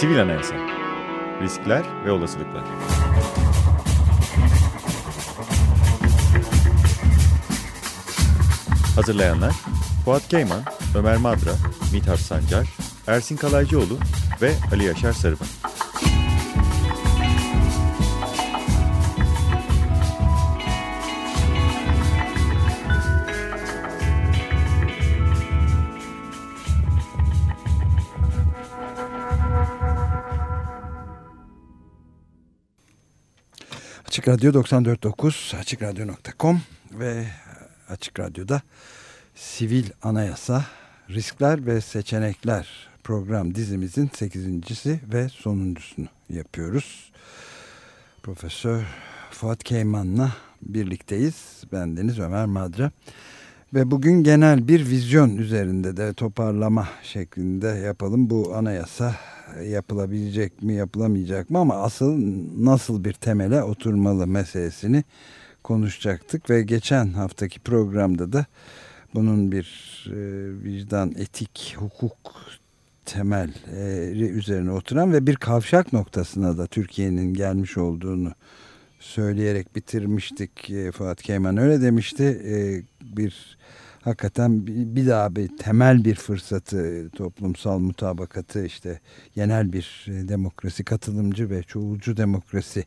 Sivil Anayasa Riskler ve Olasılıklar Hazırlayanlar Fuat Keyman, Ömer Madra, Mithat Sancar, Ersin Kalaycıoğlu ve Ali Yaşar Sarıban. Açık Radyo 94.9, AçıkRadyo.com ve Açık Radyo'da Sivil Anayasa, Riskler ve Seçenekler program dizimizin 8.si ve sonuncusunu yapıyoruz. Profesör Fuat Keyman'la birlikteyiz. Ben Deniz Ömer Madra. Ve bugün genel bir vizyon üzerinde de toparlama şeklinde yapalım. Bu anayasa yapılabilecek mi yapılamayacak mı ama asıl nasıl bir temele oturmalı meselesini konuşacaktık. Ve geçen haftaki programda da bunun bir e, vicdan, etik, hukuk temelleri üzerine oturan ve bir kavşak noktasına da Türkiye'nin gelmiş olduğunu söyleyerek bitirmiştik. E, Fuat Keyman öyle demişti. E, bir hakikaten bir daha bir temel bir fırsatı toplumsal mutabakatı işte genel bir demokrasi katılımcı ve çoğulcu demokrasi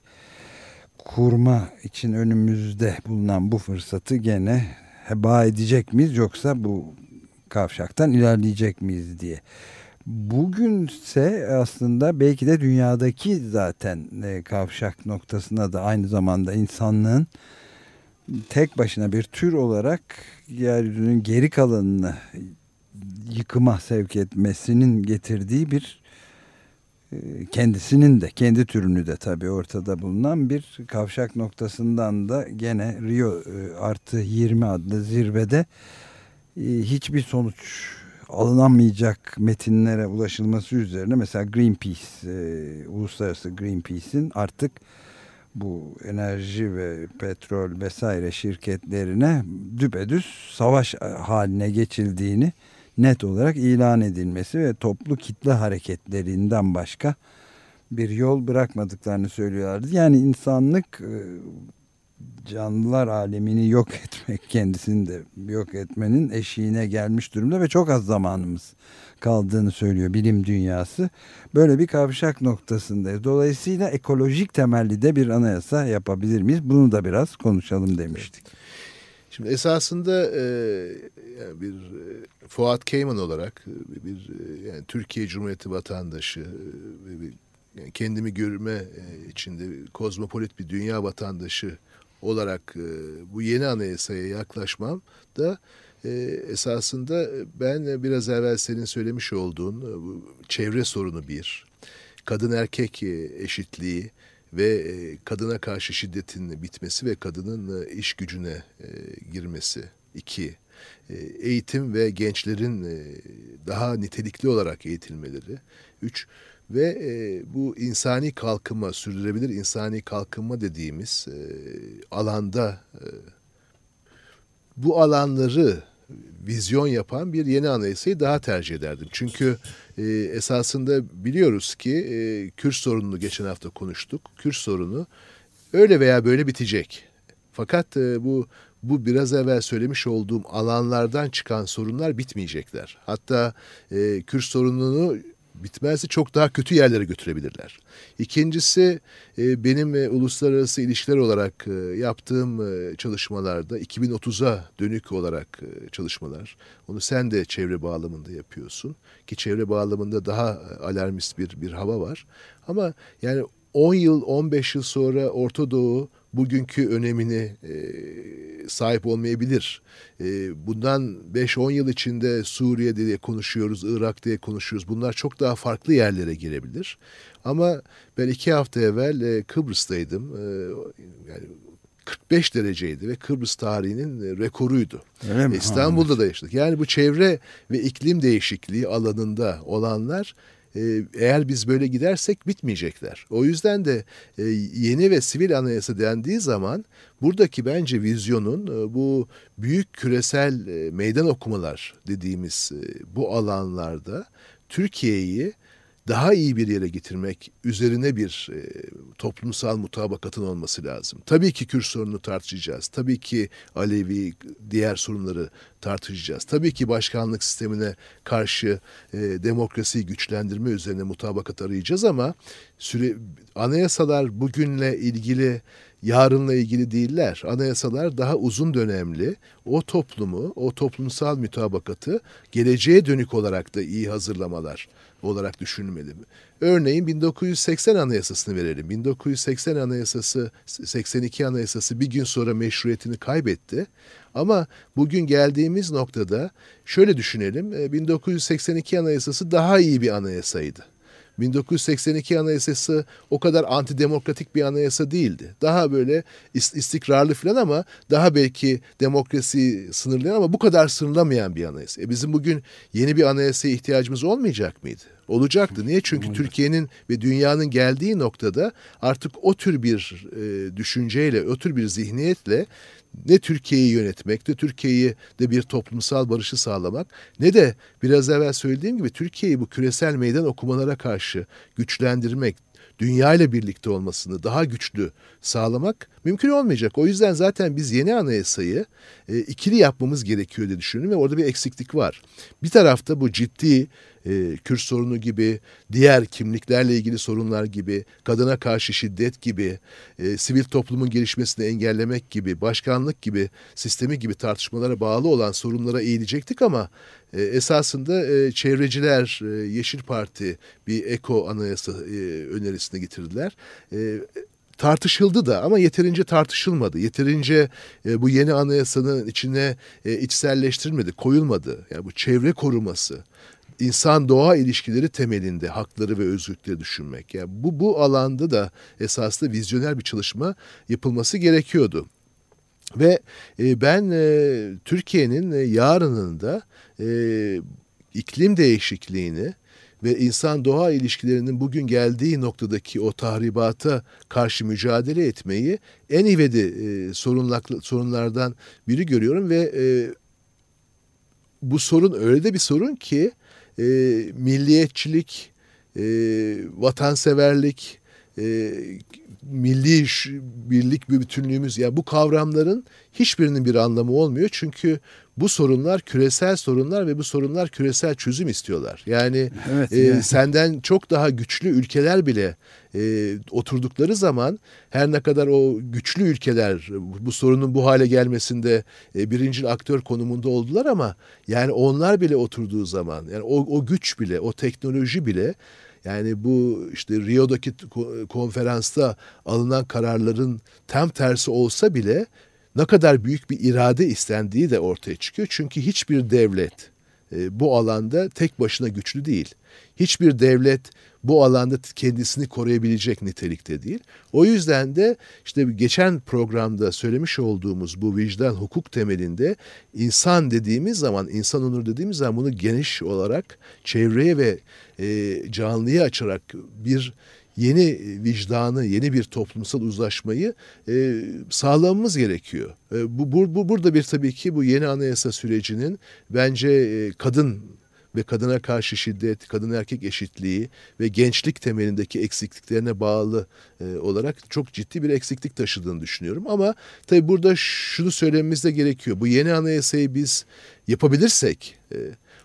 kurma için önümüzde bulunan bu fırsatı gene heba edecek miyiz yoksa bu kavşaktan ilerleyecek miyiz diye. Bugünse aslında belki de dünyadaki zaten kavşak noktasına da aynı zamanda insanlığın tek başına bir tür olarak yeryüzünün geri kalanını yıkıma sevk etmesinin getirdiği bir e, kendisinin de kendi türünü de tabii ortada bulunan bir kavşak noktasından da gene Rio e, artı 20 adlı zirvede e, hiçbir sonuç alınamayacak metinlere ulaşılması üzerine mesela Greenpeace, uluslararası Greenpeace'in artık bu enerji ve petrol vesaire şirketlerine düpedüz savaş haline geçildiğini net olarak ilan edilmesi ve toplu kitle hareketlerinden başka bir yol bırakmadıklarını söylüyorlardı. Yani insanlık e, canlılar alemini yok etmek kendisini de yok etmenin eşiğine gelmiş durumda ve çok az zamanımız kaldığını söylüyor bilim dünyası. Böyle bir kavşak noktasındayız. Dolayısıyla ekolojik temelli de bir anayasa yapabilir miyiz? Bunu da biraz konuşalım demiştik. Şimdi esasında e, yani bir e, Fuat Keyman olarak e, bir e, yani Türkiye Cumhuriyeti vatandaşı e, bir, yani kendimi görme e, içinde kozmopolit bir dünya vatandaşı olarak e, bu yeni anayasaya yaklaşmam da e, esasında ben biraz evvel senin söylemiş olduğun e, çevre sorunu bir, kadın erkek eşitliği ve kadına karşı şiddetin bitmesi ve kadının iş gücüne girmesi. İki, eğitim ve gençlerin daha nitelikli olarak eğitilmeleri. Üç, ve e, bu insani kalkınma, sürdürebilir insani kalkınma dediğimiz e, alanda e, bu alanları vizyon yapan bir yeni anayasayı daha tercih ederdim. Çünkü e, esasında biliyoruz ki e, Kürt sorununu geçen hafta konuştuk. Kürt sorunu öyle veya böyle bitecek. Fakat e, bu bu biraz evvel söylemiş olduğum alanlardan çıkan sorunlar bitmeyecekler. Hatta e, Kürt sorununu bitmezse çok daha kötü yerlere götürebilirler. İkincisi e, benim e, uluslararası ilişkiler olarak e, yaptığım çalışmalarda 2030'a dönük olarak çalışmalar. Onu sen de çevre bağlamında yapıyorsun ki çevre bağlamında daha alarmist bir bir hava var. Ama yani 10 yıl 15 yıl sonra Orta Doğu bugünkü önemini e, sahip olmayabilir. E, bundan 5-10 yıl içinde Suriye diye konuşuyoruz, Irak diye konuşuyoruz. Bunlar çok daha farklı yerlere girebilir. Ama ben iki hafta evvel e, Kıbrıs'taydım. E, yani 45 dereceydi ve Kıbrıs tarihinin rekoruydu. Öyle mi? İstanbul'da da yaşadık. Yani bu çevre ve iklim değişikliği alanında olanlar eğer biz böyle gidersek bitmeyecekler. O yüzden de e, yeni ve sivil anayasa dendiği zaman buradaki bence vizyonun e, bu büyük küresel e, meydan okumalar dediğimiz bu alanlarda Türkiye'yi daha iyi bir yere getirmek üzerine bir e, toplumsal mutabakatın olması lazım. Tabii ki Kürt sorununu tartışacağız. Tabii ki Alevi diğer sorunları tartışacağız. Tabii ki başkanlık sistemine karşı e, demokrasiyi güçlendirme üzerine mutabakat arayacağız ama süre, anayasalar bugünle ilgili yarınla ilgili değiller. Anayasalar daha uzun dönemli o toplumu, o toplumsal mütabakatı geleceğe dönük olarak da iyi hazırlamalar olarak düşünülmeli. Örneğin 1980 Anayasası'nı verelim. 1980 Anayasası, 82 Anayasası bir gün sonra meşruiyetini kaybetti. Ama bugün geldiğimiz noktada şöyle düşünelim. 1982 Anayasası daha iyi bir anayasaydı. 1982 Anayasası o kadar antidemokratik bir anayasa değildi. Daha böyle istikrarlı falan ama daha belki demokrasi sınırlayan ama bu kadar sınırlamayan bir anayasa. E bizim bugün yeni bir anayasaya ihtiyacımız olmayacak mıydı? Olacaktı. Niye? Çünkü Türkiye'nin ve dünyanın geldiği noktada artık o tür bir e, düşünceyle, o tür bir zihniyetle ne Türkiye'yi yönetmek, ne Türkiye'yi de bir toplumsal barışı sağlamak, ne de biraz evvel söylediğim gibi Türkiye'yi bu küresel meydan okumalara karşı güçlendirmek, dünya ile birlikte olmasını daha güçlü sağlamak mümkün olmayacak. O yüzden zaten biz yeni anayasayı e, ikili yapmamız gerekiyor diye düşünüyorum ve orada bir eksiklik var. Bir tarafta bu ciddi e, Kürt sorunu gibi, diğer kimliklerle ilgili sorunlar gibi, kadına karşı şiddet gibi, e, sivil toplumun gelişmesini engellemek gibi, başkanlık gibi, sistemi gibi tartışmalara bağlı olan sorunlara eğilecektik ama e, esasında e, çevreciler, e, Yeşil Parti bir eko anayasa e, önerisine getirdiler. E, tartışıldı da ama yeterince tartışılmadı. Yeterince e, bu yeni anayasanın içine e, içselleştirilmedi, koyulmadı. Yani bu çevre koruması, insan doğa ilişkileri temelinde hakları ve özgürlükleri düşünmek. Yani bu bu alanda da esasında vizyoner bir çalışma yapılması gerekiyordu. Ve e, ben e, Türkiye'nin e, yarınında e, iklim değişikliğini ve insan doğa ilişkilerinin bugün geldiği noktadaki o tahribata karşı mücadele etmeyi en ivedi e, sorunlardan biri görüyorum ve e, bu sorun öyle de bir sorun ki e, milliyetçilik, e, vatanseverlik, e, milli birlik bir bütünlüğümüz yani bu kavramların hiçbirinin bir anlamı olmuyor. Çünkü bu sorunlar küresel sorunlar ve bu sorunlar küresel çözüm istiyorlar. Yani, evet, e, yani. senden çok daha güçlü ülkeler bile e, oturdukları zaman her ne kadar o güçlü ülkeler bu sorunun bu hale gelmesinde e, birinci aktör konumunda oldular ama yani onlar bile oturduğu zaman yani o, o güç bile o teknoloji bile yani bu işte Rio'daki konferansta alınan kararların tam tersi olsa bile ne kadar büyük bir irade istendiği de ortaya çıkıyor. Çünkü hiçbir devlet e, bu alanda tek başına güçlü değil. Hiçbir devlet bu alanda kendisini koruyabilecek nitelikte değil. O yüzden de işte geçen programda söylemiş olduğumuz bu vicdan hukuk temelinde insan dediğimiz zaman, insan onur dediğimiz zaman bunu geniş olarak çevreye ve e, canlıya açarak bir yeni vicdanı, yeni bir toplumsal uzlaşmayı e, sağlamamız gerekiyor. E, bu, bu, bu burada bir tabii ki bu yeni anayasa sürecinin bence e, kadın ve kadına karşı şiddet, kadın erkek eşitliği ve gençlik temelindeki eksikliklerine bağlı e, olarak çok ciddi bir eksiklik taşıdığını düşünüyorum. Ama tabii burada şunu söylememiz de gerekiyor. Bu yeni anayasayı biz yapabilirsek e,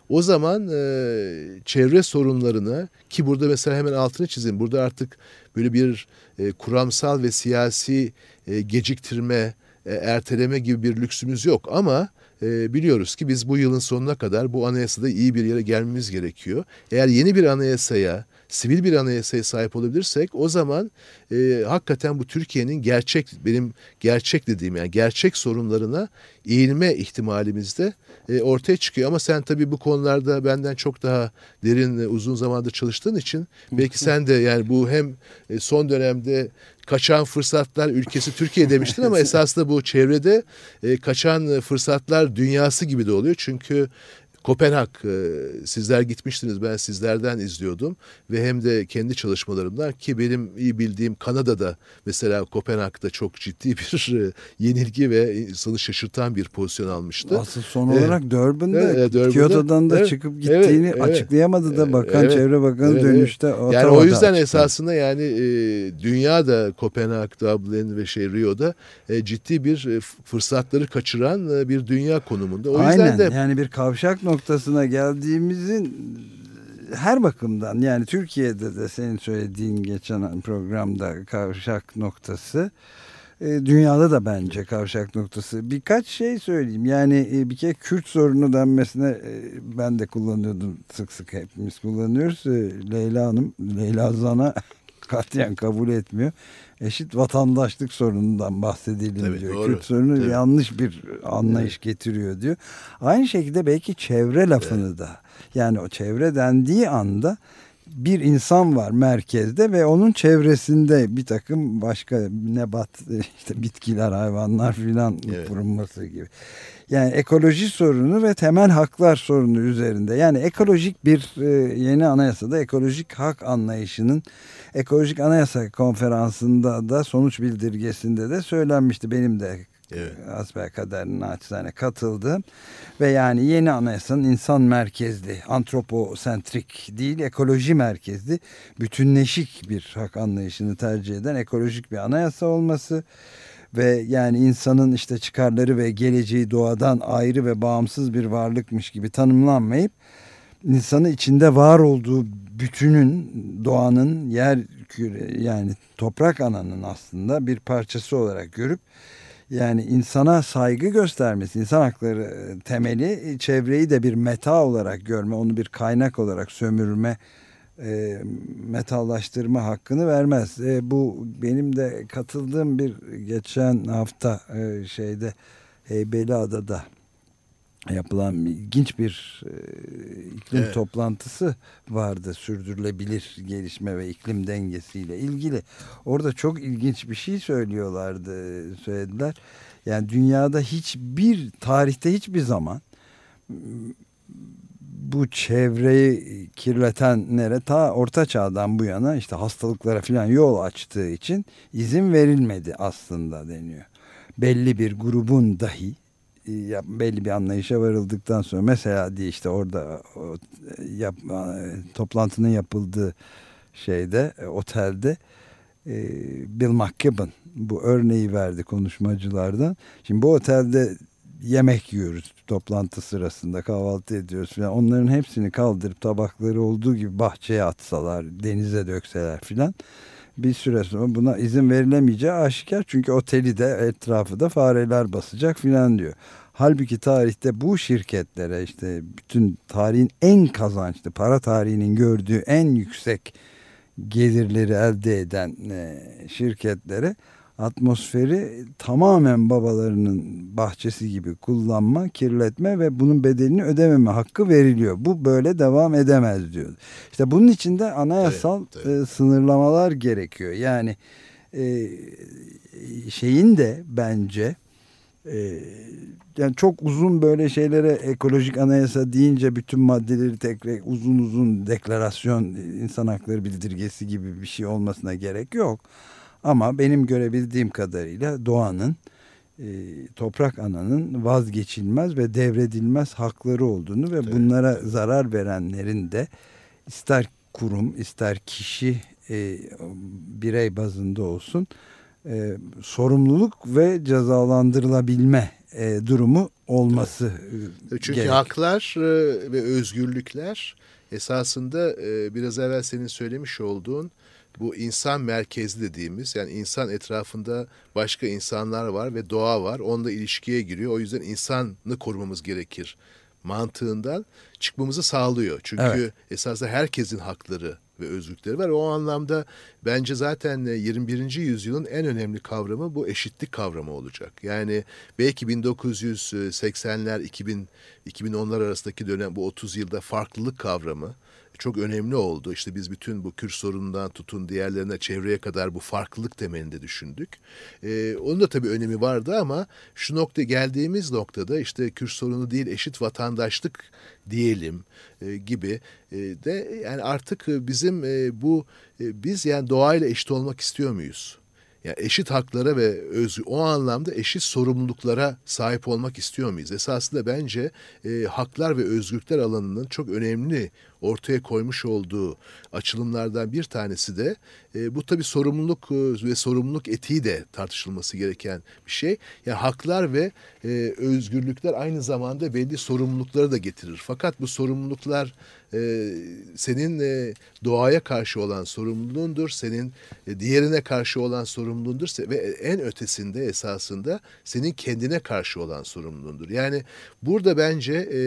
o zaman e, çevre sorunlarına ki burada mesela hemen altını çizeyim. Burada artık böyle bir e, kuramsal ve siyasi e, geciktirme, e, erteleme gibi bir lüksümüz yok ama e, biliyoruz ki biz bu yılın sonuna kadar bu anayasada iyi bir yere gelmemiz gerekiyor. Eğer yeni bir anayasaya, sivil bir anayasaya sahip olabilirsek o zaman e, hakikaten bu Türkiye'nin gerçek, benim gerçek dediğim yani gerçek sorunlarına eğilme ihtimalimiz de e, ortaya çıkıyor. Ama sen tabii bu konularda benden çok daha derin, uzun zamandır çalıştığın için belki sen de yani bu hem e, son dönemde kaçan fırsatlar ülkesi Türkiye demiştin ama esasında bu çevrede e, kaçan fırsatlar dünyası gibi de oluyor. Çünkü Kopenhag e, sizler gitmiştiniz ben sizlerden izliyordum ve hem de kendi çalışmalarımdan ki benim iyi bildiğim Kanada'da mesela Kopenhag'da çok ciddi bir e, yenilgi ve insanı şaşırtan bir pozisyon almıştı. Asıl son olarak evet. Durban'da, evet, Durban'da Kyoto'dan da evet, çıkıp gittiğini evet, açıklayamadı da bakan evet, Çevre Bakanı evet, dönüşte evet. Yani o yüzden esasında yani e, dünya da Kopenhag, Dublin ve şey Rio'da e, ciddi bir e, fırsatları kaçıran e, bir dünya konumunda. O Aynen, yüzden de yani bir kavşak noktasına geldiğimizin her bakımdan yani Türkiye'de de senin söylediğin geçen programda kavşak noktası e, dünyada da bence kavşak noktası. Birkaç şey söyleyeyim. Yani e, bir kere Kürt sorunu denmesine e, ben de kullanıyordum sık sık hepimiz kullanıyoruz. Leyla Hanım, Leyla Zana katiyen kabul etmiyor. Eşit vatandaşlık sorunundan bahsedelim Tabii, diyor. Doğru. Kürt sorunu Tabii. yanlış bir anlayış evet. getiriyor diyor. Aynı şekilde belki çevre lafını evet. da yani o çevre dendiği anda bir insan var merkezde ve onun çevresinde bir takım başka nebat işte bitkiler hayvanlar filan evet. bulunması gibi. Yani ekoloji sorunu ve temel haklar sorunu üzerinde. Yani ekolojik bir e, yeni anayasada ekolojik hak anlayışının ekolojik anayasa konferansında da sonuç bildirgesinde de söylenmişti. Benim de Evet. Asbel kaderine naçizane katıldım. Ve yani yeni anayasanın insan merkezli, antroposentrik değil ekoloji merkezli, bütünleşik bir hak anlayışını tercih eden ekolojik bir anayasa olması ve yani insanın işte çıkarları ve geleceği doğadan ayrı ve bağımsız bir varlıkmış gibi tanımlanmayıp insanı içinde var olduğu bütünün doğanın yer yani toprak ananın aslında bir parçası olarak görüp yani insana saygı göstermesi, insan hakları e, temeli e, çevreyi de bir meta olarak görme, onu bir kaynak olarak sömürme, e, metallaştırma hakkını vermez. E, bu benim de katıldığım bir geçen hafta e, şeyde Heybeliada'da yapılan ilginç bir e, iklim evet. toplantısı vardı sürdürülebilir gelişme ve iklim dengesiyle ilgili. Orada çok ilginç bir şey söylüyorlardı, söylediler. Yani dünyada hiçbir tarihte hiçbir zaman bu çevreyi kirletenlere ta orta çağdan bu yana işte hastalıklara falan yol açtığı için izin verilmedi aslında deniyor. Belli bir grubun dahi belli bir anlayışa varıldıktan sonra mesela diye işte orada o, yap, toplantının yapıldığı şeyde e, otelde e, Bill McKibben bu örneği verdi konuşmacılardan. Şimdi bu otelde yemek yiyoruz toplantı sırasında kahvaltı ediyoruz falan. Onların hepsini kaldırıp tabakları olduğu gibi bahçeye atsalar, denize dökseler filan bir süre sonra buna izin verilemeyeceği aşikar. Çünkü oteli de etrafı da fareler basacak filan diyor. Halbuki tarihte bu şirketlere işte bütün tarihin en kazançlı para tarihinin gördüğü en yüksek gelirleri elde eden e, şirketlere atmosferi tamamen babalarının bahçesi gibi kullanma, kirletme ve bunun bedelini ödememe hakkı veriliyor. Bu böyle devam edemez diyor. İşte bunun için de anayasal tabii, tabii. E, sınırlamalar gerekiyor. Yani e, şeyin de bence e, yani çok uzun böyle şeylere ekolojik anayasa deyince bütün maddeleri tekrar uzun uzun deklarasyon insan hakları bildirgesi gibi bir şey olmasına gerek yok. Ama benim görebildiğim kadarıyla doğanın e, toprak ananın vazgeçilmez ve devredilmez hakları olduğunu ve evet. bunlara zarar verenlerin de ister kurum ister kişi e, birey bazında olsun e, sorumluluk ve cezalandırılabilme e, durumu olması evet. Çünkü gerek. haklar e, ve özgürlükler esasında e, biraz evvel senin söylemiş olduğun bu insan merkezli dediğimiz yani insan etrafında başka insanlar var ve doğa var. Onunla ilişkiye giriyor. O yüzden insanı korumamız gerekir mantığından çıkmamızı sağlıyor. Çünkü evet. esasında herkesin hakları ve özgürlükleri var. O anlamda bence zaten 21. yüzyılın en önemli kavramı bu eşitlik kavramı olacak. Yani belki 1980'ler 2000 2010'lar arasındaki dönem bu 30 yılda farklılık kavramı çok önemli oldu. İşte biz bütün bu Kürt sorunundan tutun diğerlerine çevreye kadar bu farklılık temelinde düşündük. Ee, onun da tabii önemi vardı ama şu nokta geldiğimiz noktada işte Kürt sorunu değil eşit vatandaşlık diyelim e, gibi e, de yani artık bizim e, bu e, biz yani doğayla eşit olmak istiyor muyuz? Yani eşit haklara ve özgür, o anlamda eşit sorumluluklara sahip olmak istiyor muyuz? Esasında bence e, haklar ve özgürlükler alanının çok önemli ortaya koymuş olduğu açılımlardan bir tanesi de e, bu tabii sorumluluk e, ve sorumluluk etiği de tartışılması gereken bir şey. Yani haklar ve e, özgürlükler aynı zamanda belli sorumlulukları da getirir. Fakat bu sorumluluklar e, senin e, doğaya karşı olan sorumluluğundur, senin e, diğerine karşı olan sorumluluğundur ve en ötesinde esasında senin kendine karşı olan sorumluluğundur. Yani burada bence e,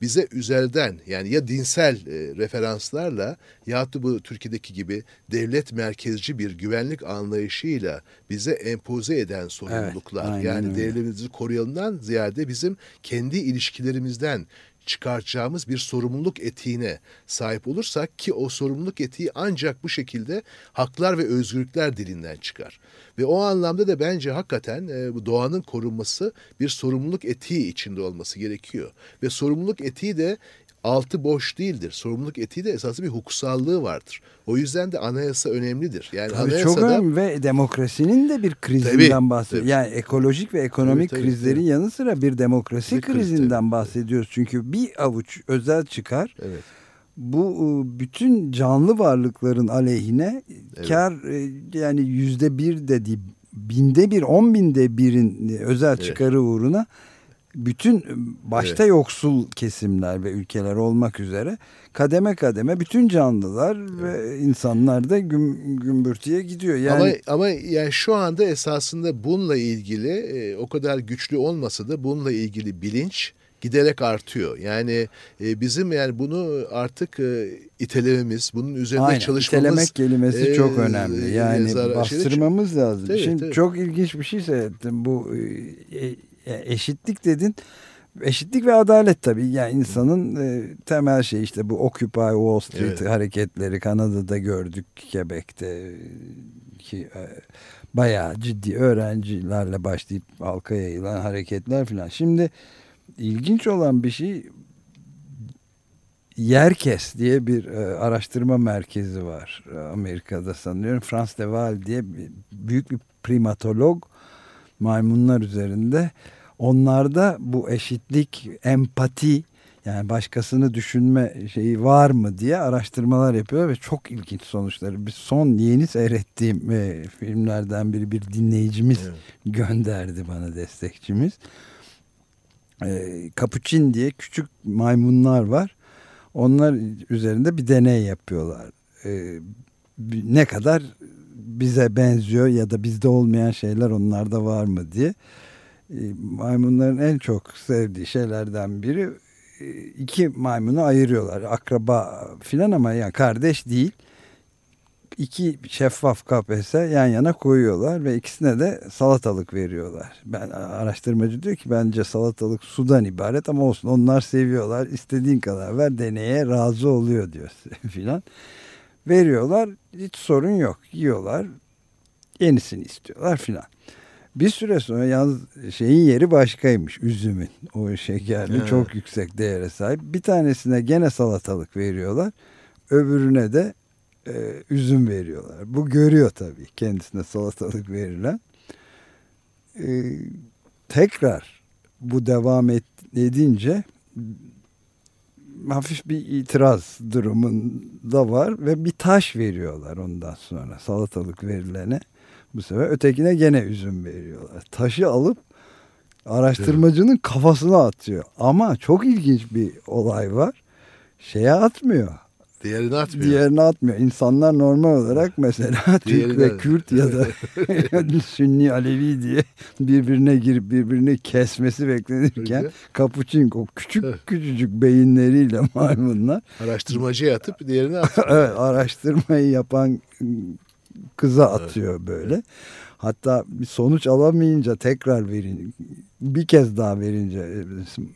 bize üzerden yani ya dinsel e, referanslarla ya da bu Türkiye'deki gibi devlet merkezci bir güvenlik anlayışıyla bize empoze eden sorumluluklar. Evet, yani değerlerimizi koruyalımdan ziyade bizim kendi ilişkilerimizden çıkartacağımız bir sorumluluk etiğine sahip olursak ki o sorumluluk etiği ancak bu şekilde haklar ve özgürlükler dilinden çıkar. Ve o anlamda da bence hakikaten e, doğanın korunması bir sorumluluk etiği içinde olması gerekiyor. Ve sorumluluk etiği de altı boş değildir. Sorumluluk etiği de esaslı bir hukusallığı vardır. O yüzden de anayasa önemlidir. Yani tabii anayasada, çok önemli ve demokrasinin de bir krizinden bahsediyoruz. Yani ekolojik ve ekonomik tabii, tabii, krizlerin tabii. yanı sıra bir demokrasi bir krizinden kriz, bahsediyoruz. Çünkü bir avuç özel çıkar. Evet. Bu e, bütün canlı varlıkların aleyhine evet. kar e, yani yüzde bir de değil binde bir on binde birin e, özel çıkarı evet. uğruna bütün başta evet. yoksul kesimler ve ülkeler olmak üzere kademe kademe bütün canlılar evet. ve insanlar da güm, gümbürtüye gidiyor. Yani ama ama yani şu anda esasında bununla ilgili e, o kadar güçlü olmasa da bununla ilgili bilinç giderek artıyor. Yani e, bizim yani bunu artık e, itelememiz, bunun üzerinde Aynen, çalışmamız. İtelemek kelimesi e, çok önemli. Yani yazar, bastırmamız şey, lazım. Tabii, Şimdi tabii. çok ilginç bir şey seyrettim. Bu e, eşitlik dedin. Eşitlik ve adalet tabii. Yani insanın e, temel şey işte bu Occupy Wall Street evet. hareketleri Kanada'da gördük, Quebec'te ki e, bayağı ciddi öğrencilerle başlayıp halka yayılan hareketler falan. Şimdi ilginç olan bir şey Yerkes diye bir e, araştırma merkezi var e, Amerika'da sanıyorum. Frans de Waal diye bir, büyük bir primatolog maymunlar üzerinde onlarda bu eşitlik, empati yani başkasını düşünme şeyi var mı diye araştırmalar yapıyor ve çok ilginç sonuçları. Bir son yeni seyrettiğim e, filmlerden biri bir dinleyicimiz evet. gönderdi bana destekçimiz. E, Kapuçin diye küçük maymunlar var. Onlar üzerinde bir deney yapıyorlar. E, ne kadar bize benziyor ya da bizde olmayan şeyler onlarda var mı diye. E, maymunların en çok sevdiği şeylerden biri e, iki maymunu ayırıyorlar. Akraba filan ama yani kardeş değil. İki şeffaf kafese yan yana koyuyorlar ve ikisine de salatalık veriyorlar. Ben araştırmacı diyor ki bence salatalık sudan ibaret ama olsun onlar seviyorlar. İstediğin kadar ver deneye razı oluyor diyor filan. Veriyorlar hiç sorun yok yiyorlar yenisini istiyorlar filan. Bir süre sonra yalnız şeyin yeri başkaymış üzümün. O şekerli evet. çok yüksek değere sahip. Bir tanesine gene salatalık veriyorlar. Öbürüne de e, üzüm veriyorlar. Bu görüyor tabii kendisine salatalık verilen. E, tekrar bu devam et, edince hafif bir itiraz durumunda var ve bir taş veriyorlar ondan sonra salatalık verilene. Bu sefer ötekine gene üzüm veriyorlar. Taşı alıp araştırmacının kafasına atıyor. Ama çok ilginç bir olay var. Şeye atmıyor. Diğerini atmıyor. Diğerini atmıyor. İnsanlar normal olarak mesela Türk ve Kürt ya da Sünni Alevi diye birbirine girip birbirini kesmesi beklenirken Öyle. Kapuçin o küçük küçücük beyinleriyle maymunlar araştırmacıya atıp diğerini atıyor. evet araştırmayı yapan kıza atıyor evet. böyle. Hatta bir sonuç alamayınca tekrar verin bir kez daha verince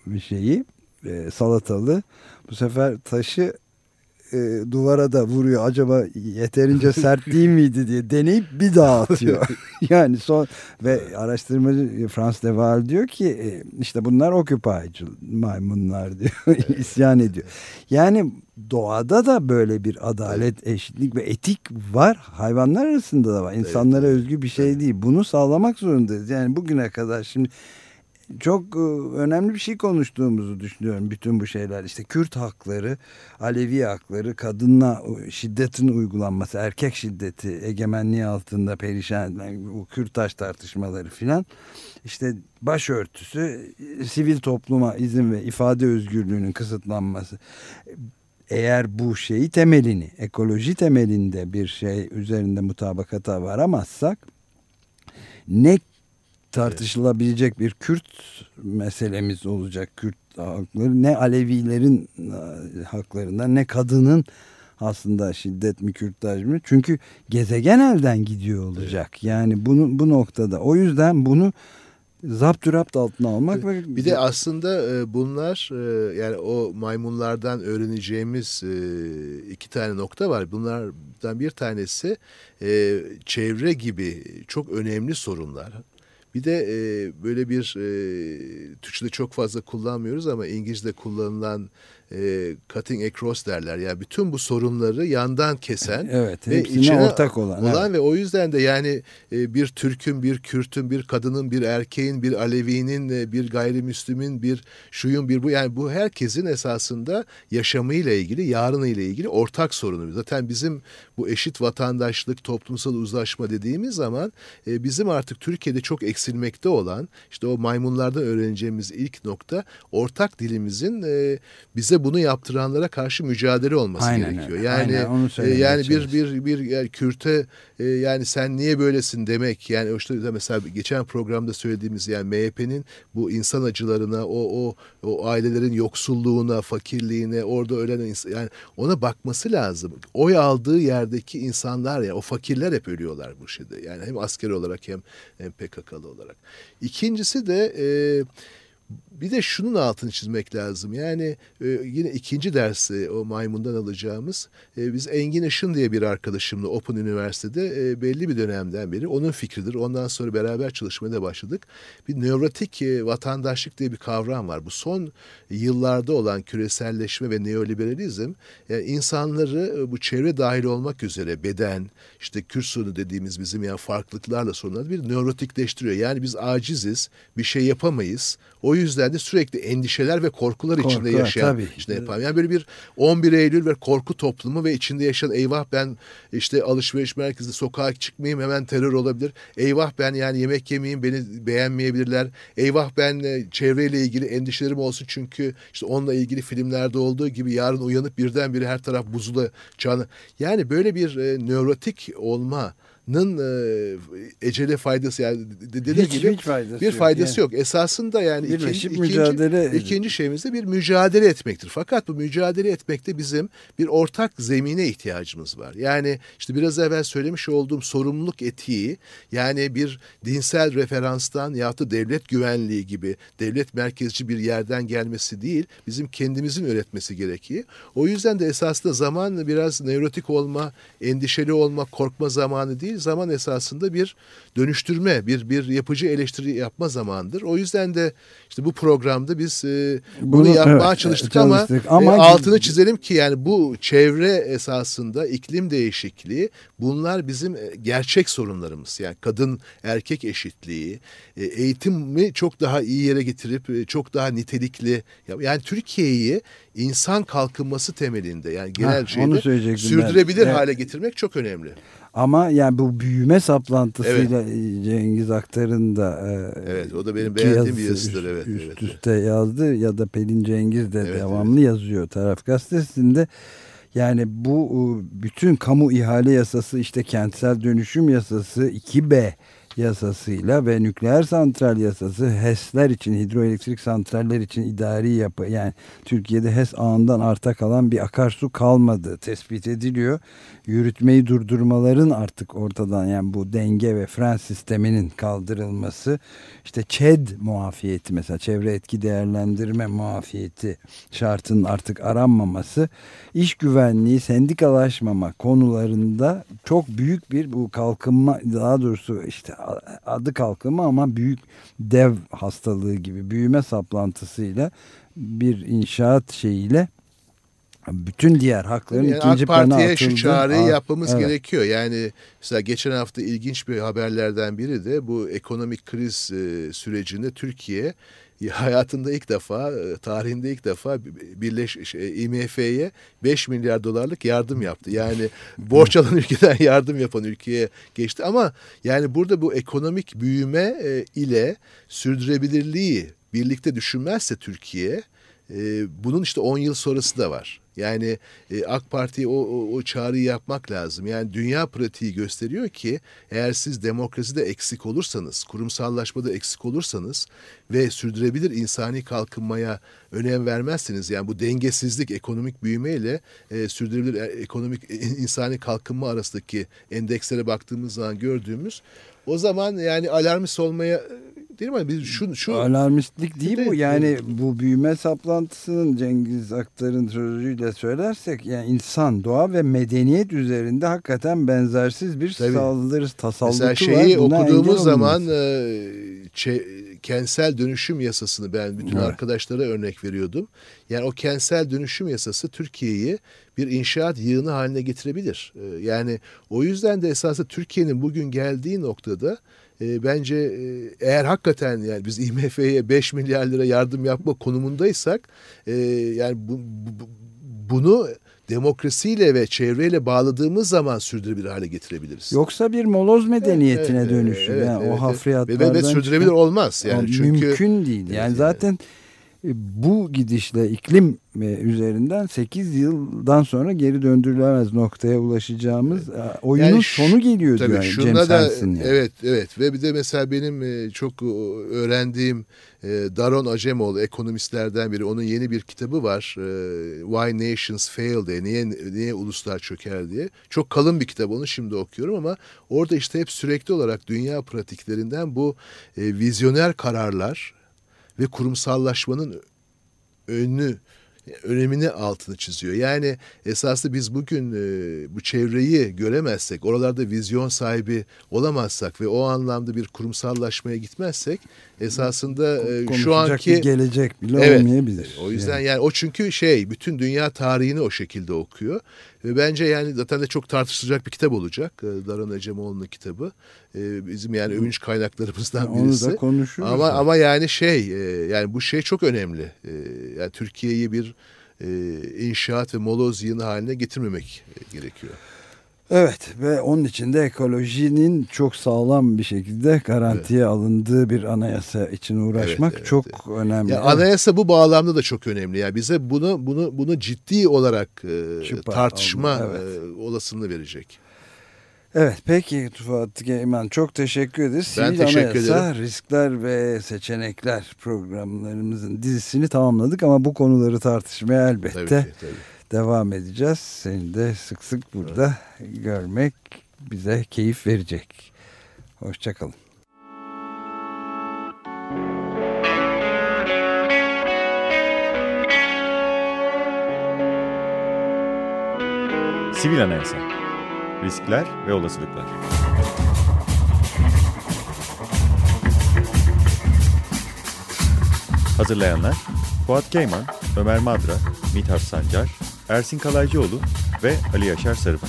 bir şeyi e, salatalı bu sefer taşı e, duvara da vuruyor. Acaba yeterince sert değil miydi diye deneyip bir daha atıyor. yani son ve araştırmacı Frans de Waal diyor ki e, işte bunlar occupy'cı maymunlar diyor. isyan ediyor. Yani doğada da böyle bir adalet, eşitlik ve etik var. Hayvanlar arasında da var. İnsanlara özgü bir şey değil. Bunu sağlamak zorundayız. Yani bugüne kadar şimdi çok e, önemli bir şey konuştuğumuzu düşünüyorum bütün bu şeyler. İşte Kürt hakları, Alevi hakları, kadınla şiddetin uygulanması, erkek şiddeti, egemenliği altında perişan, bu Kürtaş tartışmaları filan. İşte başörtüsü, sivil topluma izin ve ifade özgürlüğünün kısıtlanması. Eğer bu şeyi temelini, ekoloji temelinde bir şey üzerinde mutabakata varamazsak ne tartışılabilecek bir Kürt meselemiz olacak. Kürt hakları ne Alevilerin e, haklarından ne kadının aslında şiddet mi kürtaj mı? Çünkü gezegen elden gidiyor olacak. Evet. Yani bunu bu noktada o yüzden bunu zapturapt altına almak ve bir de aslında e, bunlar e, yani o maymunlardan öğreneceğimiz iki tane nokta var. Bunlardan bir tanesi çevre gibi çok önemli sorunlar. Bir de e, böyle bir e, Türkçe'de çok fazla kullanmıyoruz ama İngilizce kullanılan e, cutting across derler. Yani bütün bu sorunları yandan kesen evet, ve içine ortak olan. olan evet. ve o yüzden de yani e, bir Türk'ün, bir Kürt'ün, bir kadının, bir erkeğin, bir Alevi'nin, e, bir gayrimüslimin, bir şuyun, bir bu yani bu herkesin esasında yaşamıyla ilgili, yarınıyla ilgili ortak sorunu. Zaten bizim bu eşit vatandaşlık, toplumsal uzlaşma dediğimiz zaman e, bizim artık Türkiye'de çok eksilmekte olan işte o maymunlardan öğreneceğimiz ilk nokta ortak dilimizin e, bize bunu yaptıranlara karşı mücadele olması aynen, gerekiyor. Yani aynen, e, yani bir bir bir yani Kürt'e e, yani sen niye böylesin demek yani işte mesela geçen programda söylediğimiz yani MHP'nin bu insan acılarına o o o ailelerin yoksulluğuna, fakirliğine, orada ölen insan yani ona bakması lazım. Oy aldığı yerdeki insanlar ya o fakirler hep ölüyorlar bu şeyde. Yani hem asker olarak hem, hem PKK'lı olarak. İkincisi de e, bir de şunun altını çizmek lazım. Yani e, yine ikinci dersi o maymundan alacağımız. E, biz Engin Işın diye bir arkadaşımla Open Üniversitede e, belli bir dönemden beri onun fikridir. Ondan sonra beraber çalışmaya da başladık. Bir nörotik e, vatandaşlık diye bir kavram var. Bu son yıllarda olan küreselleşme ve neoliberalizm yani insanları e, bu çevre dahil olmak üzere beden, işte kürsünü dediğimiz bizim yani farklılıklarla sorunları bir nörotikleştiriyor. Yani biz aciziz, bir şey yapamayız. O yüzden de sürekli endişeler ve korkular Korku, içinde yaşayan tabii. işte yapan. Yani böyle bir 11 Eylül ve korku toplumu ve içinde yaşayan eyvah ben işte alışveriş merkezinde sokağa çıkmayayım hemen terör olabilir. Eyvah ben yani yemek yemeyeyim beni beğenmeyebilirler. Eyvah ben e, çevreyle ilgili endişelerim olsun çünkü işte onunla ilgili filmlerde olduğu gibi yarın uyanıp birdenbire her taraf buzula canı. Yani böyle bir e, nörotik olma e, ecele faydası yani dediğim hiç, gibi hiç faydası bir yok faydası yani. yok. Esasında yani ikinci, ikinci, mücadele ikinci şeyimiz de bir mücadele etmektir. Fakat bu mücadele etmekte bizim bir ortak zemine ihtiyacımız var. Yani işte biraz evvel söylemiş olduğum sorumluluk etiği yani bir dinsel referanstan ya da devlet güvenliği gibi devlet merkezci bir yerden gelmesi değil bizim kendimizin üretmesi gerekiyor. O yüzden de esasında zaman biraz nevrotik olma, endişeli olma, korkma zamanı değil zaman esasında bir dönüştürme, bir bir yapıcı eleştiri yapma zamandır. O yüzden de işte bu programda biz e, bunu, bunu yapmaya evet, çalıştık, çalıştık ama, ama e, altını çizelim ki yani bu çevre esasında iklim değişikliği bunlar bizim e, gerçek sorunlarımız. Yani kadın erkek eşitliği, e, eğitimi çok daha iyi yere getirip e, çok daha nitelikli yani Türkiye'yi insan kalkınması temelinde yani genel ha, şeyde sürdürebilir ben. hale getirmek çok önemli. Ama yani bu büyüme saplantısıyla evet. Cengiz Aktar'ın da e, Evet o da benim beğendiğim bir yazısıdır. Evet, üst evet, üste yazdı ya da Pelin Cengiz de evet, devamlı evet. yazıyor taraf gazetesinde. Yani bu bütün kamu ihale yasası işte kentsel dönüşüm yasası 2B yasasıyla ve nükleer santral yasası HES'ler için hidroelektrik santraller için idari yapı yani Türkiye'de HES ağından arta kalan bir akarsu kalmadı tespit ediliyor. Yürütmeyi durdurmaların artık ortadan yani bu denge ve fren sisteminin kaldırılması işte ÇED muafiyeti mesela çevre etki değerlendirme muafiyeti şartının artık aranmaması iş güvenliği sendikalaşmama konularında çok büyük bir bu kalkınma daha doğrusu işte adı kalkınma ama büyük dev hastalığı gibi büyüme saplantısıyla bir inşaat şeyiyle bütün diğer hakların yani ikinci plana atıldı. şu çağrıyı yapmamız evet. gerekiyor. Yani mesela geçen hafta ilginç bir haberlerden biri de bu ekonomik kriz e, sürecinde Türkiye hayatında ilk defa, e, tarihinde ilk defa Birleş şey, IMF'ye 5 milyar dolarlık yardım yaptı. Yani borç alan ülkeden yardım yapan ülkeye geçti ama yani burada bu ekonomik büyüme e, ile sürdürülebilirliği birlikte düşünmezse Türkiye bunun işte 10 yıl sonrası da var. Yani e, AK Parti'ye o, o, o çağrıyı yapmak lazım. Yani dünya pratiği gösteriyor ki eğer siz demokraside eksik olursanız, kurumsallaşmada eksik olursanız ve sürdürebilir insani kalkınmaya önem vermezseniz yani bu dengesizlik ekonomik büyümeyle e, sürdürülebilir e, ekonomik e, insani kalkınma arasındaki endekslere baktığımız zaman gördüğümüz o zaman yani alarmist olmaya değil mi? Biz şu, şu alarmistlik değil bu. Yani bu büyüme saplantısının Cengiz Aktar'ın sözüyle söylersek yani insan, doğa ve medeniyet üzerinde hakikaten benzersiz bir Tabii. saldırı tasallutu Mesela şeyi var. Buna okuduğumuz zaman e, kentsel dönüşüm yasasını ben bütün evet. arkadaşlara örnek veriyordum. Yani o kentsel dönüşüm yasası Türkiye'yi bir inşaat yığını haline getirebilir. E, yani o yüzden de esasında Türkiye'nin bugün geldiği noktada e, bence e, eğer hakikaten yani biz IMF'ye 5 milyar lira yardım yapma konumundaysak e, yani bu, bu, bunu demokrasiyle ve çevreyle bağladığımız zaman sürdürülebilir hale getirebiliriz. Yoksa bir moloz medeniyetine evet, dönüşür. Evet, yani evet, o hafriyatlardan. Ve, ve sürdürülebilir olmaz. Yani çünkü mümkün değil. Yani zaten bu gidişle iklim üzerinden 8 yıldan sonra geri döndürülemez noktaya ulaşacağımız evet. oyunun yani şu, sonu geliyor tabii diyor Cem da, Sensin. Yani. Evet evet ve bir de mesela benim e, çok öğrendiğim e, Daron Acemoğlu ekonomistlerden biri onun yeni bir kitabı var e, Why Nations Fail diye niye, niye uluslar çöker diye çok kalın bir kitap onu şimdi okuyorum ama orada işte hep sürekli olarak dünya pratiklerinden bu vizyoner kararlar ve kurumsallaşmanın önünü önemini altını çiziyor. Yani esaslı biz bugün e, bu çevreyi göremezsek, oralarda vizyon sahibi olamazsak ve o anlamda bir kurumsallaşmaya gitmezsek esasında e, şu anki bir gelecek bile evet, olmayabilir. O yüzden yani. yani o çünkü şey bütün dünya tarihini o şekilde okuyor ve bence yani zaten de çok tartışılacak bir kitap olacak. E, Daran Ecemoğlu'nun kitabı. E, bizim yani övünç kaynaklarımızdan birisi. Onu da konuşuruz. Ama ama yani şey e, yani bu şey çok önemli. E, yani Türkiye'yi bir e, inşaat ve moloz yığını haline getirmemek e, gerekiyor. Evet ve onun için de ekolojinin çok sağlam bir şekilde garantiye evet. alındığı bir anayasa için uğraşmak evet, evet, çok evet. önemli. Yani anayasa bu bağlamda da çok önemli. Yani bize bunu bunu bunu ciddi olarak e, tartışma evet. e, olasılığı verecek. Evet peki Tufat Geyman çok teşekkür ederiz. Ben Sivil teşekkür Anayasa, ederim. Riskler ve Seçenekler programlarımızın dizisini tamamladık ama bu konuları tartışmaya elbette tabii ki, tabii. Devam edeceğiz. Seni de sık sık burada evet. görmek bize keyif verecek. Hoşçakalın. Sivil Anayasa riskler ve olasılıklar. Hazırlayanlar Fuat Keyman, Ömer Madra, Mithat Sancar, Ersin Kalaycıoğlu ve Ali Yaşar Sarıban.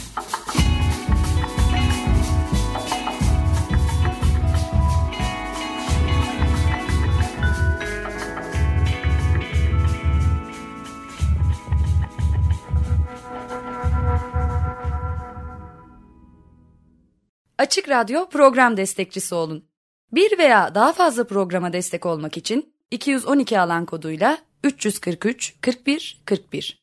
Açık Radyo program destekçisi olun. Bir veya daha fazla programa destek olmak için 212 alan koduyla 343 41 41